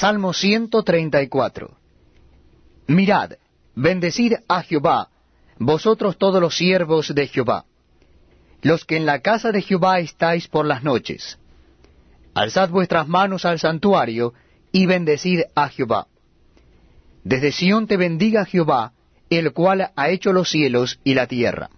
Salmo 134. Mirad, bendecid a Jehová, vosotros todos los siervos de Jehová, los que en la casa de Jehová estáis por las noches. Alzad vuestras manos al santuario y bendecid a Jehová. Desde Sión te bendiga Jehová, el cual ha hecho los cielos y la tierra.